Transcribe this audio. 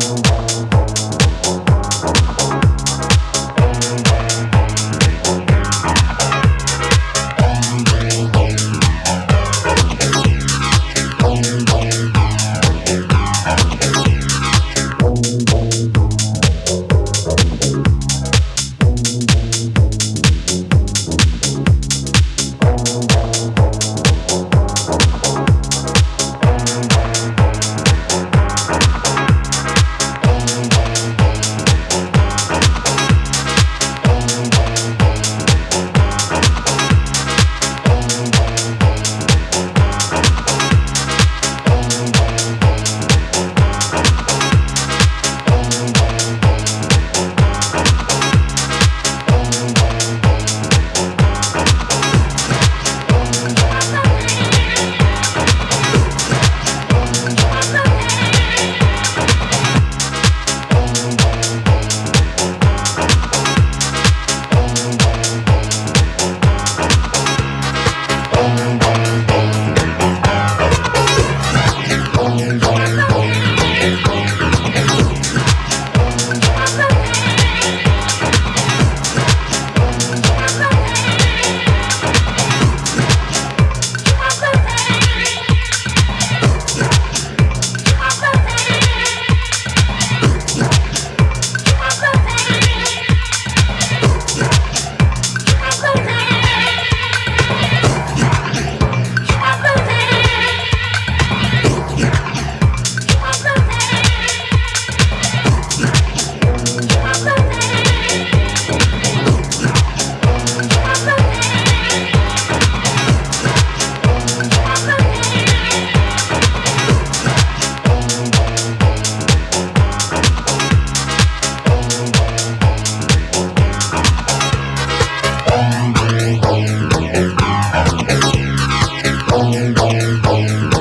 Bye. Boom.